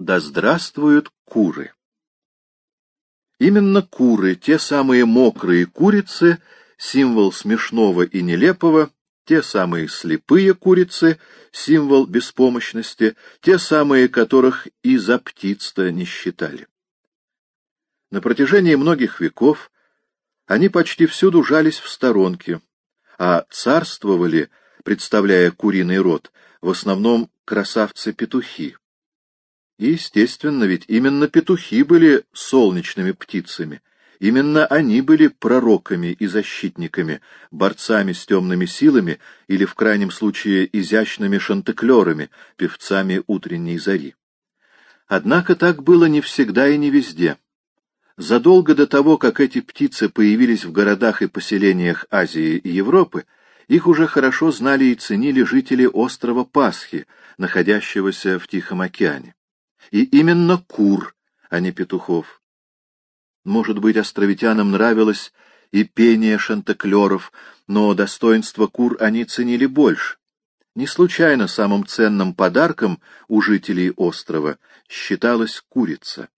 Да здравствуют куры! Именно куры, те самые мокрые курицы, символ смешного и нелепого, те самые слепые курицы, символ беспомощности, те самые, которых и за птиц-то не считали. На протяжении многих веков они почти всюду жались в сторонке, а царствовали, представляя куриный род, в основном красавцы-петухи. Естественно, ведь именно петухи были солнечными птицами, именно они были пророками и защитниками, борцами с темными силами или, в крайнем случае, изящными шантеклерами, певцами утренней зари. Однако так было не всегда и не везде. Задолго до того, как эти птицы появились в городах и поселениях Азии и Европы, их уже хорошо знали и ценили жители острова Пасхи, находящегося в Тихом океане. И именно кур, а не петухов. Может быть, островитянам нравилось и пение шантеклеров, но достоинство кур они ценили больше. Не случайно самым ценным подарком у жителей острова считалась курица.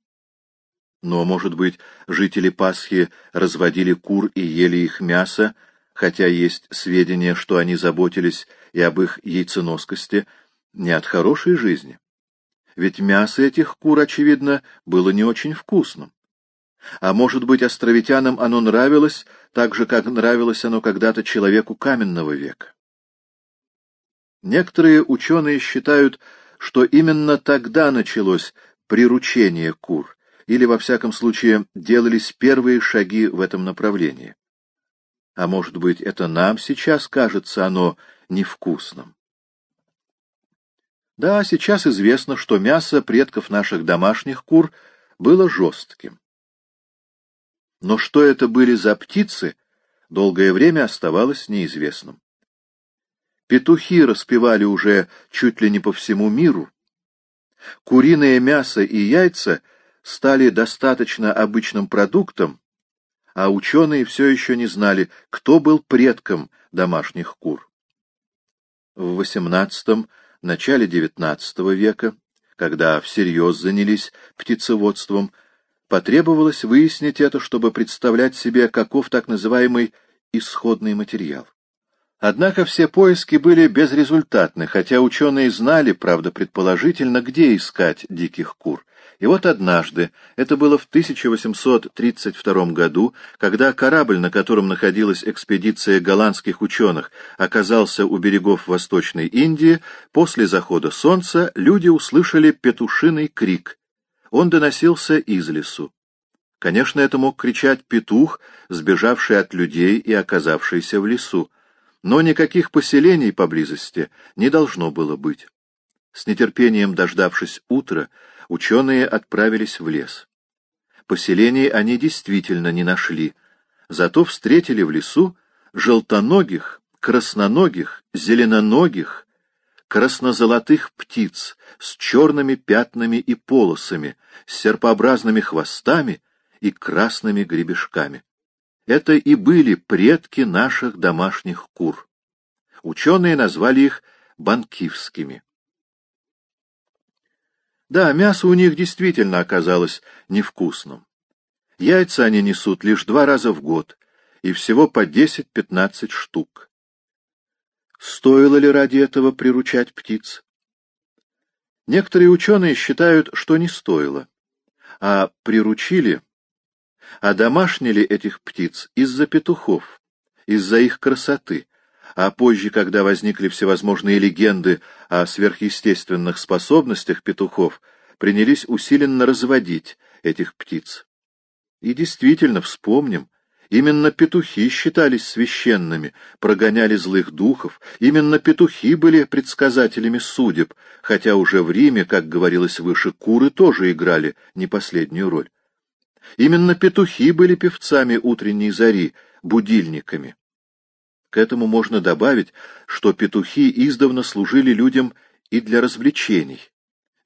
Но, может быть, жители Пасхи разводили кур и ели их мясо, хотя есть сведения, что они заботились и об их яйценоскости не от хорошей жизни. Ведь мясо этих кур, очевидно, было не очень вкусным. А может быть, островитянам оно нравилось, так же, как нравилось оно когда-то человеку каменного века. Некоторые ученые считают, что именно тогда началось приручение кур, или, во всяком случае, делались первые шаги в этом направлении. А может быть, это нам сейчас кажется оно невкусным? Да, сейчас известно, что мясо предков наших домашних кур было жестким. Но что это были за птицы, долгое время оставалось неизвестным. Петухи распевали уже чуть ли не по всему миру. Куриное мясо и яйца — стали достаточно обычным продуктом, а ученые все еще не знали, кто был предком домашних кур. В XVIII — начале XIX века, когда всерьез занялись птицеводством, потребовалось выяснить это, чтобы представлять себе, каков так называемый исходный материал. Однако все поиски были безрезультатны, хотя ученые знали, правда предположительно, где искать диких кур — и вот однажды, это было в 1832 году, когда корабль, на котором находилась экспедиция голландских ученых, оказался у берегов Восточной Индии, после захода солнца люди услышали петушиный крик. Он доносился из лесу. Конечно, это мог кричать петух, сбежавший от людей и оказавшийся в лесу, но никаких поселений поблизости не должно было быть. С нетерпением дождавшись утра, ученые отправились в лес. Поселений они действительно не нашли, зато встретили в лесу желтоногих, красноногих, зеленоногих, краснозолотых птиц с черными пятнами и полосами, с серпообразными хвостами и красными гребешками. Это и были предки наших домашних кур. Ученые назвали их банкивскими. Да, мясо у них действительно оказалось невкусным. Яйца они несут лишь два раза в год, и всего по 10-15 штук. Стоило ли ради этого приручать птиц? Некоторые ученые считают, что не стоило, а приручили, а домашнили этих птиц из-за петухов, из-за их красоты, а позже, когда возникли всевозможные легенды о сверхъестественных способностях петухов, принялись усиленно разводить этих птиц. И действительно, вспомним, именно петухи считались священными, прогоняли злых духов, именно петухи были предсказателями судеб, хотя уже в Риме, как говорилось выше, куры тоже играли не последнюю роль. Именно петухи были певцами утренней зари, будильниками. К этому можно добавить, что петухи издавна служили людям и для развлечений.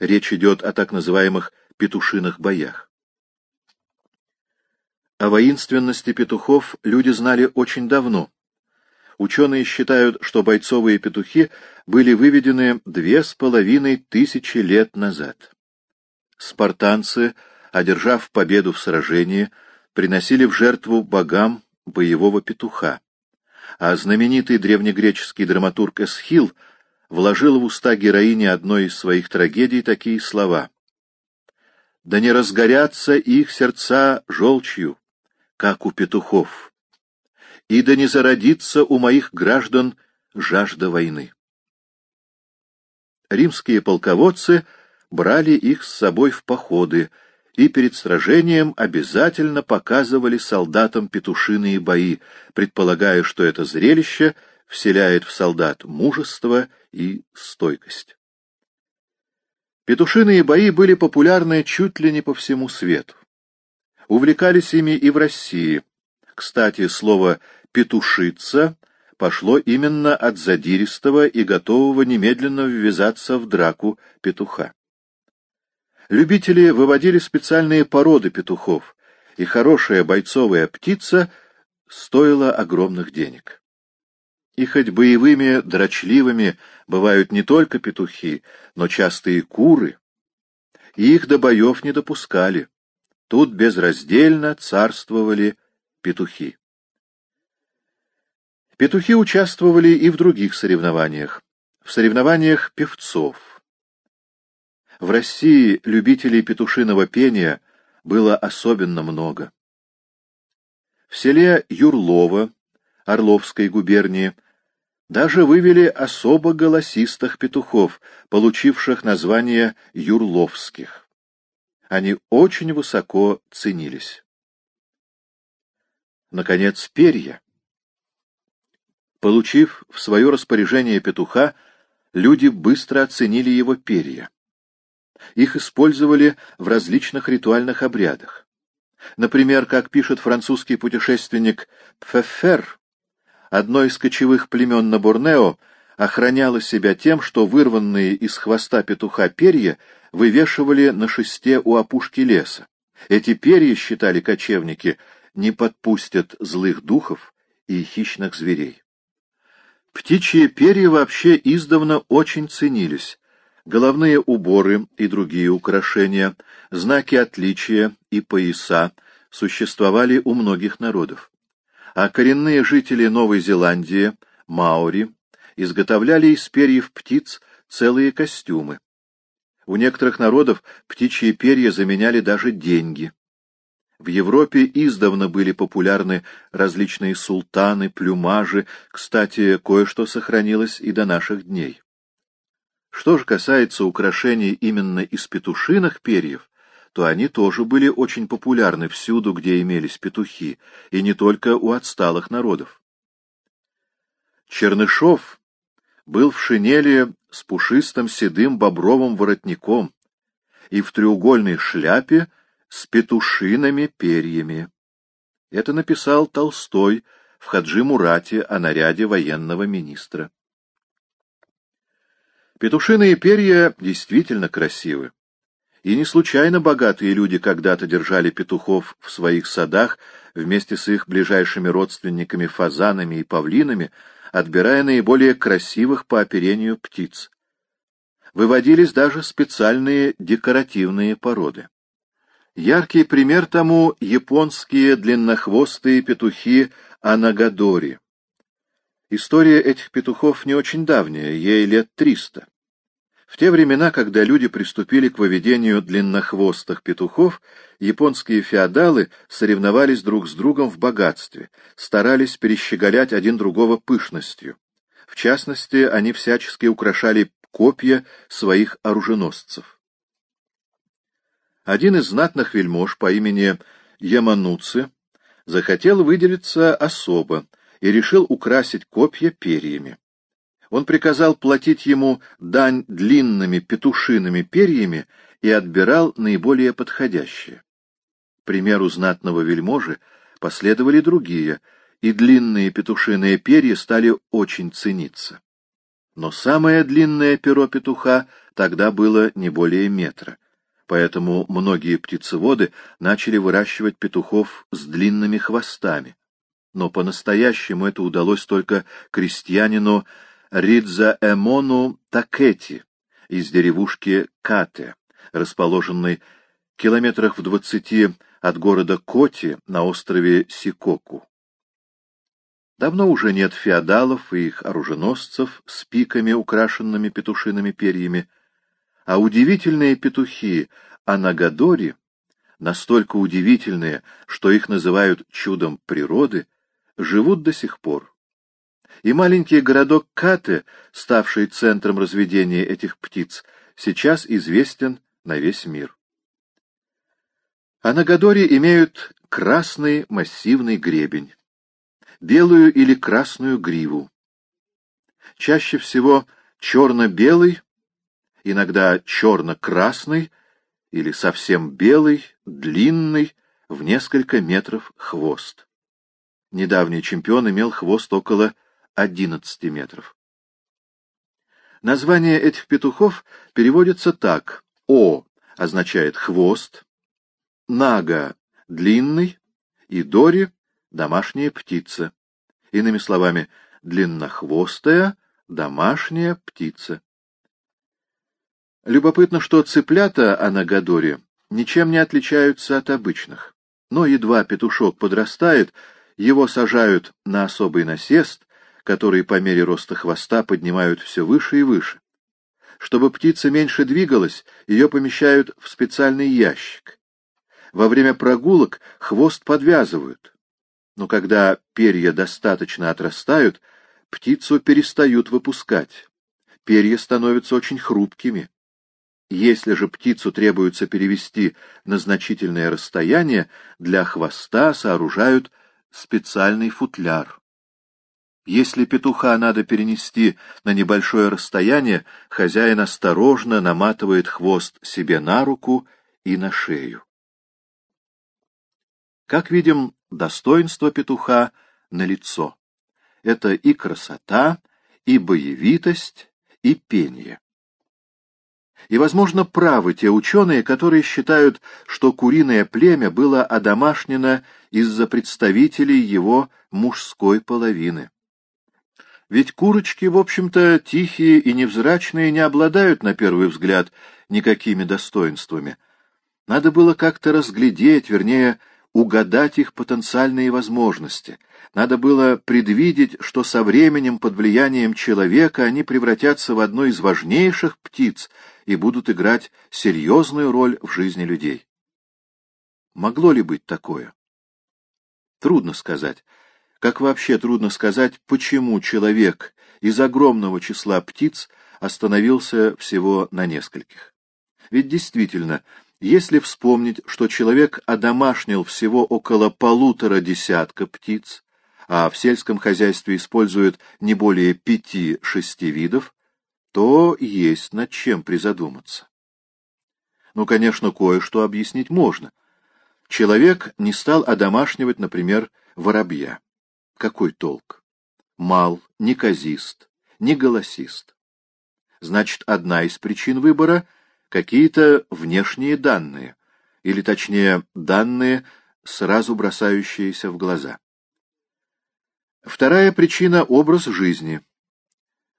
Речь идет о так называемых петушиных боях. О воинственности петухов люди знали очень давно. Ученые считают, что бойцовые петухи были выведены две с половиной тысячи лет назад. спартанцы, одержав победу в сражении, приносили в жертву богам боевого петуха, а знаменитый древнегреческий драматург Эсхил вложил в уста героини одной из своих трагедий такие слова «Да не разгорятся их сердца желчью, как у петухов, и да не зародится у моих граждан жажда войны». Римские полководцы брали их с собой в походы, и перед сражением обязательно показывали солдатам петушиные бои, предполагая, что это зрелище вселяет в солдат мужество и стойкость. Петушиные бои были популярны чуть ли не по всему свету. Увлекались ими и в России. Кстати, слово «петушица» пошло именно от задиристого и готового немедленно ввязаться в драку петуха. Любители выводили специальные породы петухов, и хорошая бойцовая птица стоила огромных денег. И хоть боевыми, дрочливыми бывают не только петухи, но часто и куры, и их до боев не допускали. Тут безраздельно царствовали петухи. Петухи участвовали и в других соревнованиях, в соревнованиях певцов. В России любителей петушиного пения было особенно много. В селе Юрлово Орловской губернии даже вывели особо голосистых петухов, получивших название юрловских. Они очень высоко ценились. Наконец, перья. Получив в свое распоряжение петуха, люди быстро оценили его перья. Их использовали в различных ритуальных обрядах. Например, как пишет французский путешественник Пфеффер, одно из кочевых племен на Борнео охраняло себя тем, что вырванные из хвоста петуха перья вывешивали на шесте у опушки леса. Эти перья, считали кочевники, не подпустят злых духов и хищных зверей. Птичьи перья вообще издавна очень ценились, Головные уборы и другие украшения, знаки отличия и пояса существовали у многих народов. А коренные жители Новой Зеландии, маори, изготовляли из перьев птиц целые костюмы. У некоторых народов птичьи перья заменяли даже деньги. В Европе издавна были популярны различные султаны, плюмажи, кстати, кое-что сохранилось и до наших дней. Что же касается украшений именно из петушиных перьев, то они тоже были очень популярны всюду, где имелись петухи, и не только у отсталых народов. Чернышов был в шинели с пушистым седым бобровым воротником и в треугольной шляпе с петушиными перьями. Это написал Толстой в Хаджи Мурате о наряде военного министра. Петушиные перья действительно красивы. И не случайно богатые люди когда-то держали петухов в своих садах вместе с их ближайшими родственниками фазанами и павлинами, отбирая наиболее красивых по оперению птиц. Выводились даже специальные декоративные породы. Яркий пример тому — японские длиннохвостые петухи Анагадори. История этих петухов не очень давняя, ей лет триста. В те времена, когда люди приступили к выведению длиннохвостых петухов, японские феодалы соревновались друг с другом в богатстве, старались перещеголять один другого пышностью. В частности, они всячески украшали копья своих оруженосцев. Один из знатных вельмож по имени Ямануци захотел выделиться особо и решил украсить копья перьями он приказал платить ему дань длинными петушиными перьями и отбирал наиболее подходящие. примеру знатного вельможи последовали другие, и длинные петушиные перья стали очень цениться. Но самое длинное перо петуха тогда было не более метра, поэтому многие птицеводы начали выращивать петухов с длинными хвостами. Но по-настоящему это удалось только крестьянину Ридза-Эмону Такети из деревушки Кате, расположенной километрах в двадцати от города Коти на острове Сикоку. Давно уже нет феодалов и их оруженосцев с пиками, украшенными петушиными перьями, а удивительные петухи Анагадори, настолько удивительные, что их называют чудом природы, живут до сих пор. И маленький городок Кате, ставший центром разведения этих птиц, сейчас известен на весь мир. Анагадори имеют красный массивный гребень белую или красную гриву. Чаще всего черно-белый, иногда черно-красный или совсем белый, длинный, в несколько метров хвост. Недавний чемпион имел хвост около 11 метров. Название этих петухов переводится так. О означает хвост, Нага — длинный, и Дори домашняя птица. Иными словами, длиннохвостая домашняя птица. Любопытно, что цыплята Анагадори ничем не отличаются от обычных. Но едва петушок подрастает, его сажают на особый насест, который по мере роста хвоста поднимают все выше и выше. Чтобы птица меньше двигалась, ее помещают в специальный ящик. Во время прогулок хвост подвязывают но когда перья достаточно отрастают, птицу перестают выпускать. Перья становятся очень хрупкими. Если же птицу требуется перевести на значительное расстояние, для хвоста сооружают специальный футляр. Если петуха надо перенести на небольшое расстояние, хозяин осторожно наматывает хвост себе на руку и на шею. Как видим, достоинство петуха на лицо. Это и красота, и боевитость, и пение. И, возможно, правы те ученые, которые считают, что куриное племя было одомашнено из-за представителей его мужской половины. Ведь курочки, в общем-то, тихие и невзрачные, не обладают, на первый взгляд, никакими достоинствами. Надо было как-то разглядеть, вернее, угадать их потенциальные возможности. Надо было предвидеть, что со временем под влиянием человека они превратятся в одну из важнейших птиц и будут играть серьезную роль в жизни людей. Могло ли быть такое? Трудно сказать. Как вообще трудно сказать, почему человек из огромного числа птиц остановился всего на нескольких. Ведь действительно, если вспомнить, что человек одомашнил всего около полутора десятка птиц, а в сельском хозяйстве используют не более пяти-шести видов, то есть над чем призадуматься. Ну, конечно, кое-что объяснить можно. Человек не стал одомашнивать, например, воробья. Какой толк? Мал, неказист, не голосист. Значит, одна из причин выбора — какие-то внешние данные, или точнее данные, сразу бросающиеся в глаза. Вторая причина — образ жизни.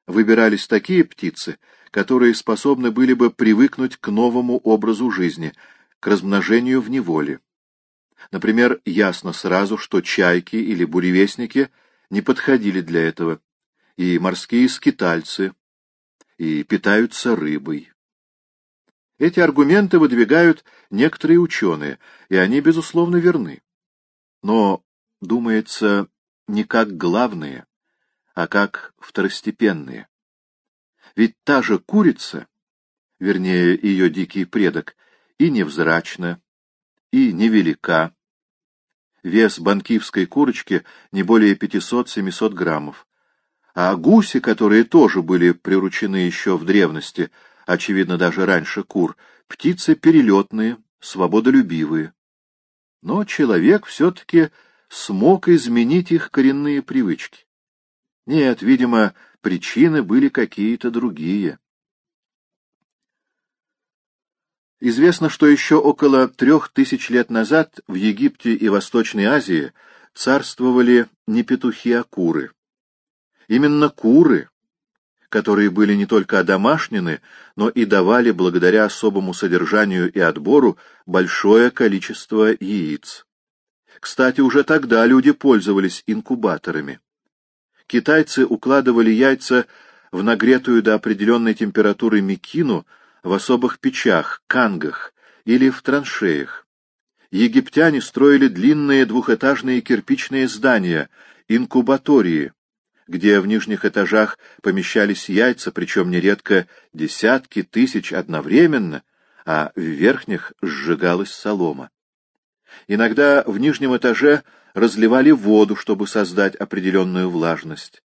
Выбирались такие птицы, которые способны были бы привыкнуть к новому образу жизни, к размножению в неволе. Например, ясно сразу, что чайки или буревестники не подходили для этого, и морские скитальцы, и питаются рыбой. Эти аргументы выдвигают некоторые ученые, и они, безусловно, верны. Но, думается, не как главные, а как второстепенные. Ведь та же курица, вернее, ее дикий предок, и невзрачна, и невелика. Вес банкивской курочки не более 500-700 граммов. А гуси, которые тоже были приручены еще в древности, очевидно, даже раньше кур, птицы перелетные, свободолюбивые. Но человек все-таки смог изменить их коренные привычки. Нет, видимо, причины были какие-то другие. Известно, что еще около трех тысяч лет назад в Египте и Восточной Азии царствовали не петухи, а куры. Именно куры которые были не только одомашнены, но и давали, благодаря особому содержанию и отбору, большое количество яиц. Кстати, уже тогда люди пользовались инкубаторами. Китайцы укладывали яйца в нагретую до определенной температуры мекину в особых печах, кангах или в траншеях. Египтяне строили длинные двухэтажные кирпичные здания, инкубатории, где в нижних этажах помещались яйца, причем нередко десятки тысяч одновременно, а в верхних сжигалась солома. Иногда в нижнем этаже разливали воду, чтобы создать определенную влажность.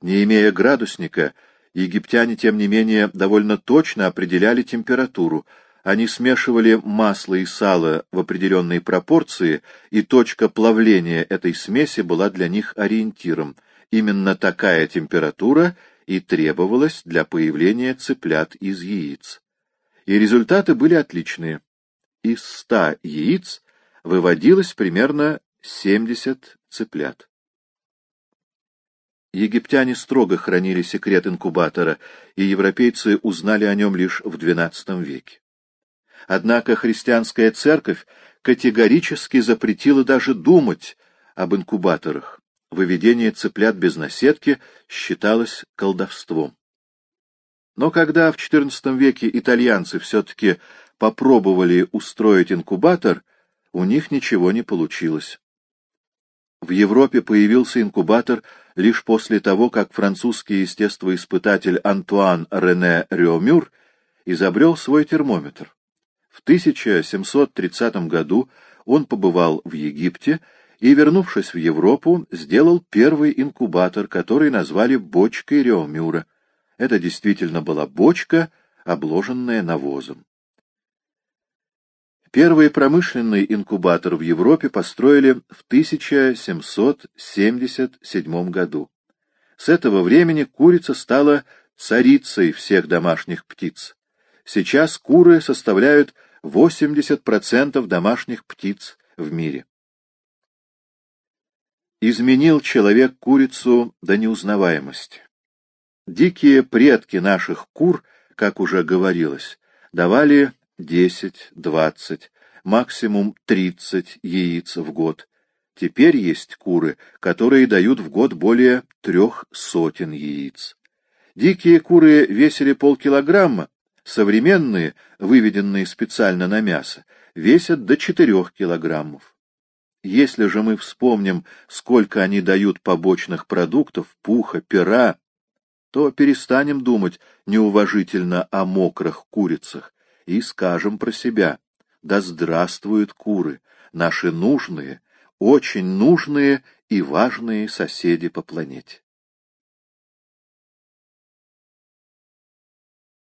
Не имея градусника, египтяне, тем не менее, довольно точно определяли температуру. Они смешивали масло и сало в определенной пропорции, и точка плавления этой смеси была для них ориентиром. Именно такая температура и требовалась для появления цыплят из яиц. И результаты были отличные. Из ста яиц выводилось примерно 70 цыплят. Египтяне строго хранили секрет инкубатора, и европейцы узнали о нем лишь в XII веке. Однако христианская церковь категорически запретила даже думать об инкубаторах. Выведение цыплят без наседки считалось колдовством. Но когда в XIV веке итальянцы все-таки попробовали устроить инкубатор, у них ничего не получилось. В Европе появился инкубатор лишь после того, как французский естествоиспытатель Антуан Рене Рёмюр изобрел свой термометр. В 1730 году он побывал в Египте и, вернувшись в Европу, сделал первый инкубатор, который назвали бочкой Рёмюра. Это действительно была бочка, обложенная навозом. Первый промышленный инкубатор в Европе построили в 1777 году. С этого времени курица стала царицей всех домашних птиц. Сейчас куры составляют 80% домашних птиц в мире. Изменил человек курицу до неузнаваемости. Дикие предки наших кур, как уже говорилось, давали десять, двадцать, максимум тридцать яиц в год. Теперь есть куры, которые дают в год более трех сотен яиц. Дикие куры весили полкилограмма, современные, выведенные специально на мясо, весят до четырех килограммов. Если же мы вспомним, сколько они дают побочных продуктов, пуха, пера, то перестанем думать неуважительно о мокрых курицах и скажем про себя «Да здравствуют куры, наши нужные, очень нужные и важные соседи по планете».